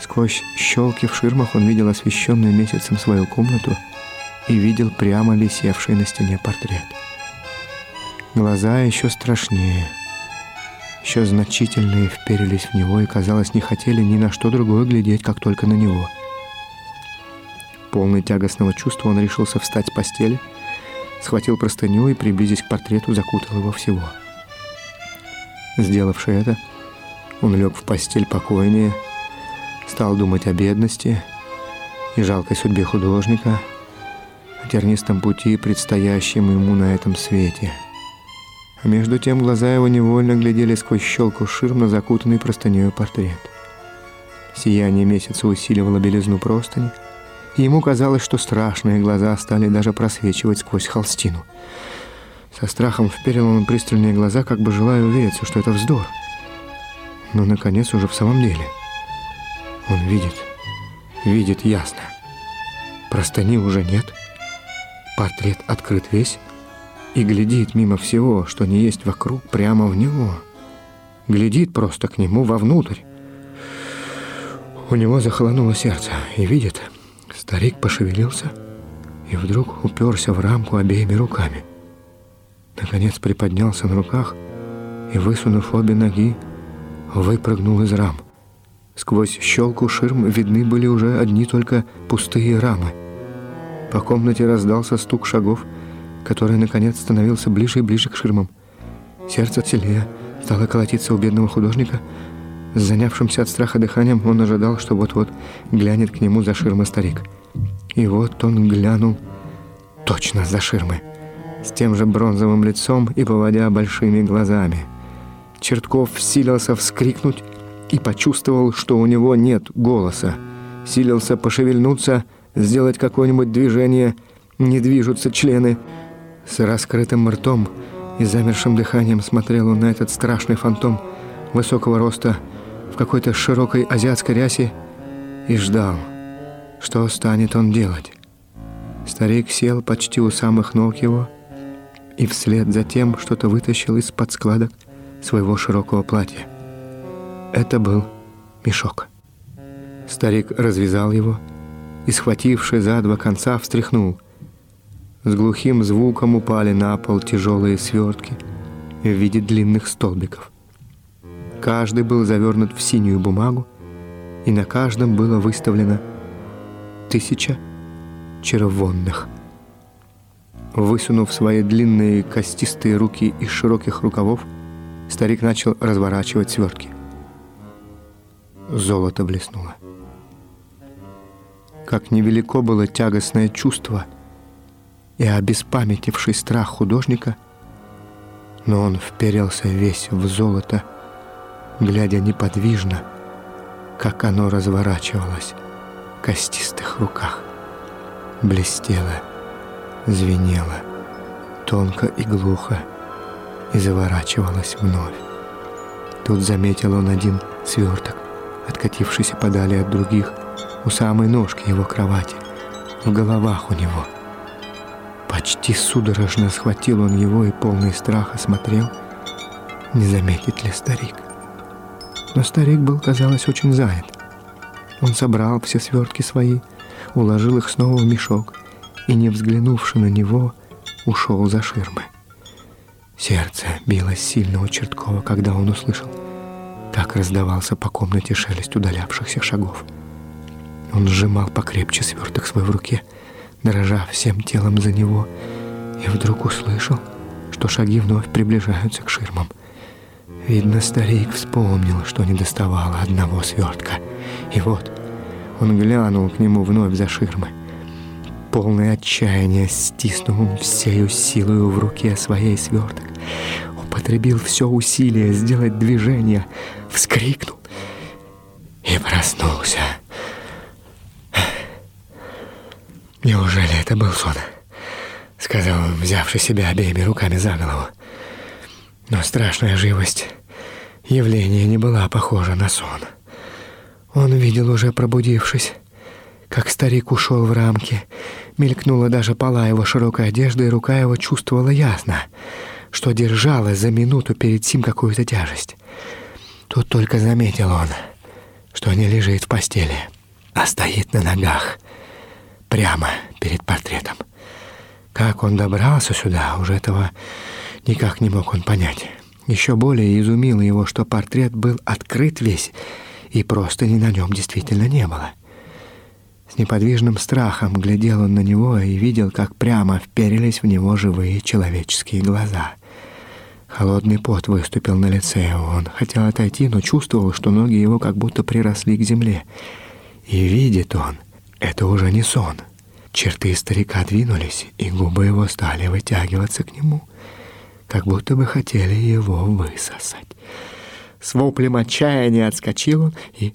Сквозь щелки в ширмах он видел освещенную месяцем свою комнату и видел прямо висевший на стене портрет. Глаза еще страшнее, еще значительные вперились в него и, казалось, не хотели ни на что другое глядеть, как только на него. Полный тягостного чувства он решился встать с постели, схватил простыню и, приблизясь к портрету, закутал его всего. Сделавши это, он лег в постель покойнее, стал думать о бедности и жалкой судьбе художника, о тернистом пути, предстоящем ему на этом свете. А между тем глаза его невольно глядели сквозь щелку ширм на закутанный простынею портрет. Сияние месяца усиливало белизну простыни, и ему казалось, что страшные глаза стали даже просвечивать сквозь холстину. Со страхом вперил он пристальные глаза, как бы желая увериться, что это вздор. Но, наконец, уже в самом деле. Он видит, видит ясно. Простыни уже нет. Портрет открыт весь и глядит мимо всего, что не есть вокруг, прямо в него. Глядит просто к нему вовнутрь. У него захолонуло сердце, и видит, старик пошевелился и вдруг уперся в рамку обеими руками. Наконец приподнялся на руках и, высунув обе ноги, выпрыгнул из рам. Сквозь щелку ширм видны были уже одни только пустые рамы. По комнате раздался стук шагов, который, наконец, становился ближе и ближе к ширмам. Сердце сильнее стало колотиться у бедного художника. С занявшимся от страха дыханием он ожидал, что вот-вот глянет к нему за ширмы старик. И вот он глянул точно за ширмы с тем же бронзовым лицом и поводя большими глазами. Чертков силился вскрикнуть и почувствовал, что у него нет голоса. Силился пошевельнуться, сделать какое-нибудь движение, не движутся члены. С раскрытым ртом и замершим дыханием смотрел он на этот страшный фантом высокого роста в какой-то широкой азиатской рясе и ждал, что станет он делать. Старик сел почти у самых ног его, и вслед за тем что-то вытащил из-под складок своего широкого платья. Это был мешок. Старик развязал его и, схвативший за два конца, встряхнул. С глухим звуком упали на пол тяжелые свертки в виде длинных столбиков. Каждый был завернут в синюю бумагу, и на каждом было выставлено тысяча червонных – Высунув свои длинные костистые руки из широких рукавов, старик начал разворачивать свертки. Золото блеснуло. Как невелико было тягостное чувство и обеспамятивший страх художника, но он вперился весь в золото, глядя неподвижно, как оно разворачивалось в костистых руках, блестело звенела, тонко и глухо, и заворачивалась вновь. Тут заметил он один сверток, откатившийся подали от других, у самой ножки его кровати, в головах у него. Почти судорожно схватил он его и полный страха смотрел, не заметит ли старик. Но старик был, казалось, очень занят. Он собрал все свертки свои, уложил их снова в мешок и, не взглянувши на него, ушел за ширмы. Сердце билось сильно у Черткова, когда он услышал. Так раздавался по комнате шелест удалявшихся шагов. Он сжимал покрепче сверток свой в руке, дрожа всем телом за него, и вдруг услышал, что шаги вновь приближаются к ширмам. Видно, старик вспомнил, что не доставало одного свертка. И вот он глянул к нему вновь за ширмы. Полное отчаяние стиснул он всею силою в руке своей сверток. Употребил все усилие сделать движение, вскрикнул и проснулся. «Неужели это был сон?» — сказал он, взявши себя обеими руками за голову. Но страшная живость явления не была похожа на сон. Он видел уже пробудившись, как старик ушел в рамки. Мелькнула даже пола его широкой одежды, и рука его чувствовала ясно, что держала за минуту перед сим какую-то тяжесть. Тут только заметил он, что не лежит в постели, а стоит на ногах, прямо перед портретом. Как он добрался сюда, уже этого никак не мог он понять. Еще более изумило его, что портрет был открыт весь, и просто ни на нем действительно не было. С неподвижным страхом глядел он на него и видел, как прямо вперились в него живые человеческие глаза. Холодный пот выступил на лице. Он хотел отойти, но чувствовал, что ноги его как будто приросли к земле. И видит он, это уже не сон. Черты старика двинулись, и губы его стали вытягиваться к нему, как будто бы хотели его высосать. С воплем отчаяния отскочил он и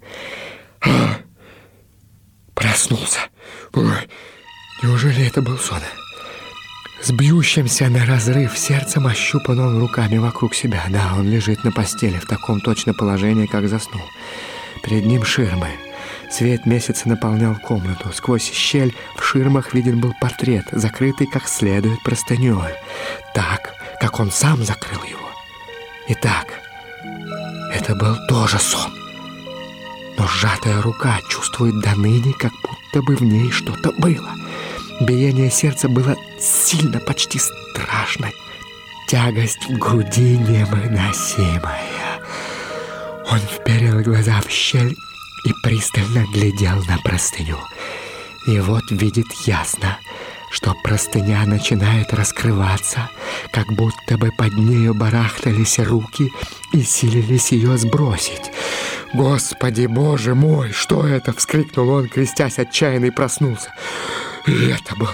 проснулся. Ой, неужели это был сон? С бьющимся на разрыв сердцем ощупан он руками вокруг себя. Да, он лежит на постели в таком точно положении, как заснул. Перед ним ширмы — Свет месяца наполнял комнату. Сквозь щель в ширмах виден был портрет, закрытый как следует простыней. Так, как он сам закрыл его. Итак, это был тоже сон. Но сжатая рука чувствует до ныне, как будто бы в ней что-то было. Биение сердца было сильно, почти страшно. Тягость в груди невыносимая. Он вперил глаза в щель и пристально глядел на простыню. И вот видит ясно, что простыня начинает раскрываться, как будто бы под нею барахтались руки и силились ее сбросить. «Господи, боже мой, что это?» — вскрикнул он, крестясь отчаянно и проснулся. И это был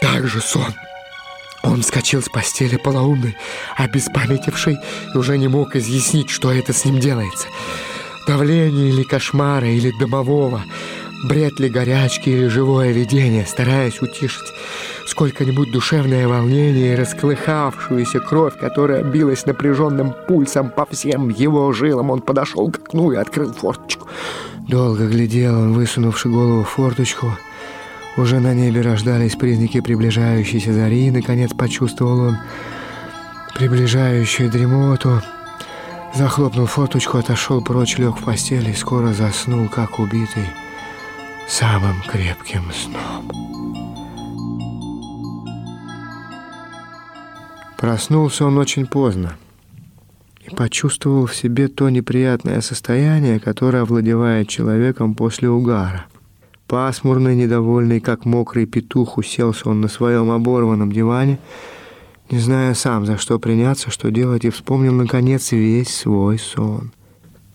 также сон. Он вскочил с постели полоумный, обеспамятивший, и уже не мог изъяснить, что это с ним делается давление или кошмара, или домового, бред ли горячки или живое видение, стараясь утишить сколько-нибудь душевное волнение и расколыхавшуюся кровь, которая билась напряженным пульсом по всем его жилам, он подошел к окну и открыл форточку. Долго глядел он, высунувши голову в форточку. Уже на небе рождались признаки приближающейся зари, и, наконец, почувствовал он приближающую дремоту — Захлопнул форточку, отошел прочь, лег в постель и скоро заснул, как убитый, самым крепким сном. Проснулся он очень поздно и почувствовал в себе то неприятное состояние, которое овладевает человеком после угара. Пасмурный, недовольный, как мокрый петух, уселся он на своем оборванном диване — не зная сам, за что приняться, что делать, и вспомнил, наконец, весь свой сон.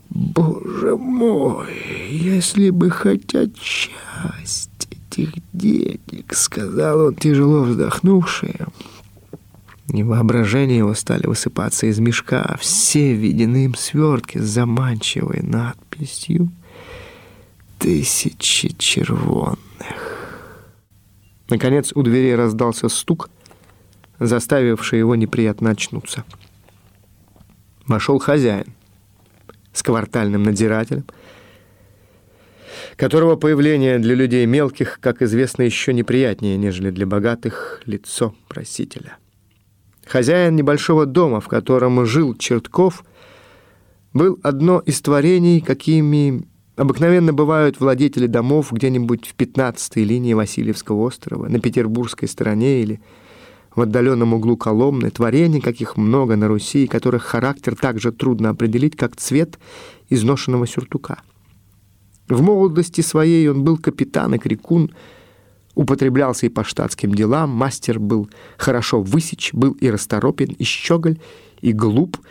«Боже мой, если бы хотя часть этих денег», — сказал он, тяжело вздохнувший. И воображение его стали высыпаться из мешка все виденные им свертки с заманчивой надписью «Тысячи червонных». Наконец у двери раздался стук — заставивший его неприятно очнуться. Вошел хозяин с квартальным надзирателем, которого появление для людей мелких, как известно, еще неприятнее, нежели для богатых лицо просителя. Хозяин небольшого дома, в котором жил Чертков, был одно из творений, какими обыкновенно бывают владетели домов где-нибудь в 15-й линии Васильевского острова, на петербургской стороне или в отдаленном углу Коломны, творений, каких много на Руси, которых характер так же трудно определить, как цвет изношенного сюртука. В молодости своей он был капитан и крикун, употреблялся и по штатским делам, мастер был хорошо высечь, был и расторопен, и щеголь, и глуп —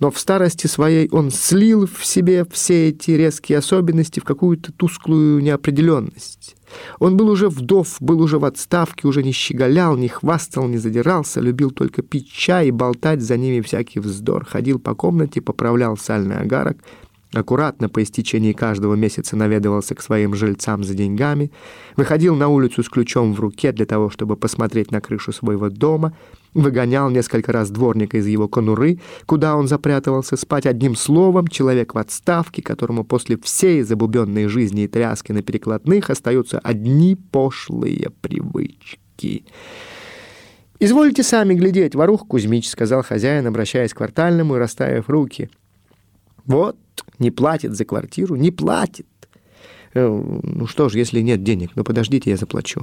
но в старости своей он слил в себе все эти резкие особенности в какую-то тусклую неопределенность. Он был уже вдов, был уже в отставке, уже не щеголял, не хвастал, не задирался, любил только пить чай и болтать за ними всякий вздор, ходил по комнате, поправлял сальный агарок, аккуратно по истечении каждого месяца наведывался к своим жильцам за деньгами, выходил на улицу с ключом в руке для того, чтобы посмотреть на крышу своего дома, выгонял несколько раз дворника из его конуры, куда он запрятывался спать одним словом, человек в отставке, которому после всей забубенной жизни и тряски на перекладных остаются одни пошлые привычки. «Извольте сами глядеть, ворух Кузьмич», — сказал хозяин, обращаясь к квартальному и расставив руки — Вот, не платит за квартиру, не платит. Э, «Ну что ж, если нет денег, ну подождите, я заплачу».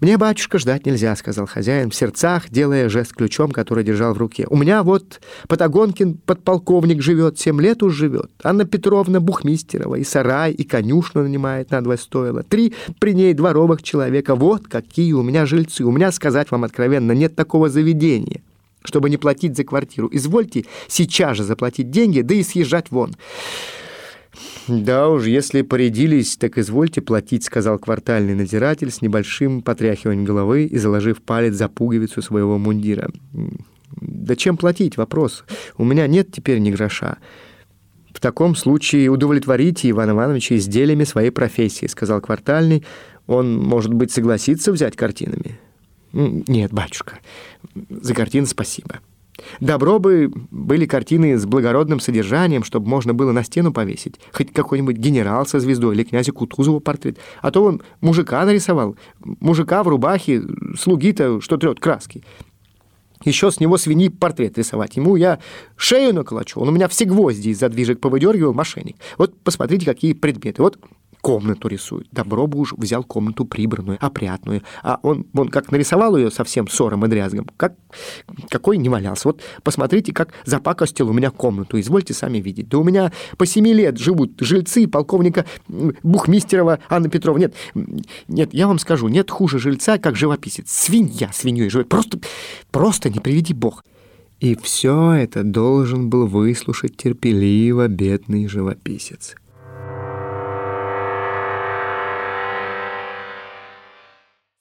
«Мне, батюшка, ждать нельзя», — сказал хозяин в сердцах, делая жест ключом, который держал в руке. «У меня вот Патагонкин подполковник живет, семь лет уж живет. Анна Петровна Бухмистерова и сарай, и конюшну нанимает на два стоила. Три при ней дворовых человека. Вот какие у меня жильцы. У меня, сказать вам откровенно, нет такого заведения» чтобы не платить за квартиру. Извольте сейчас же заплатить деньги, да и съезжать вон. «Да уж, если порядились, так извольте платить», — сказал квартальный надзиратель с небольшим потряхиванием головы и заложив палец за пуговицу своего мундира. «Да чем платить? Вопрос. У меня нет теперь ни гроша». «В таком случае удовлетворите Ивана Ивановича изделиями своей профессии», — сказал квартальный. «Он, может быть, согласится взять картинами?» «Нет, батюшка, за картины спасибо». Добро бы были картины с благородным содержанием, чтобы можно было на стену повесить. Хоть какой-нибудь генерал со звездой или князя Кутузова портрет. А то он мужика нарисовал. Мужика в рубахе, слуги-то, что трет краски. Еще с него свиньи портрет рисовать. Ему я шею наколочу. Он у меня все гвозди из задвижек повыдергивал, мошенник. Вот посмотрите, какие предметы. Вот комнату рисует. Добро бы уж взял комнату прибранную, опрятную. А он, он как нарисовал ее совсем ссором и дрязгом, как, какой не валялся. Вот посмотрите, как запакостил у меня комнату, извольте сами видеть. Да у меня по семи лет живут жильцы полковника Бухмистерова Анны Петровны. Нет, нет, я вам скажу, нет хуже жильца, как живописец. Свинья свиньей живет. Просто, просто не приведи бог. И все это должен был выслушать терпеливо бедный живописец.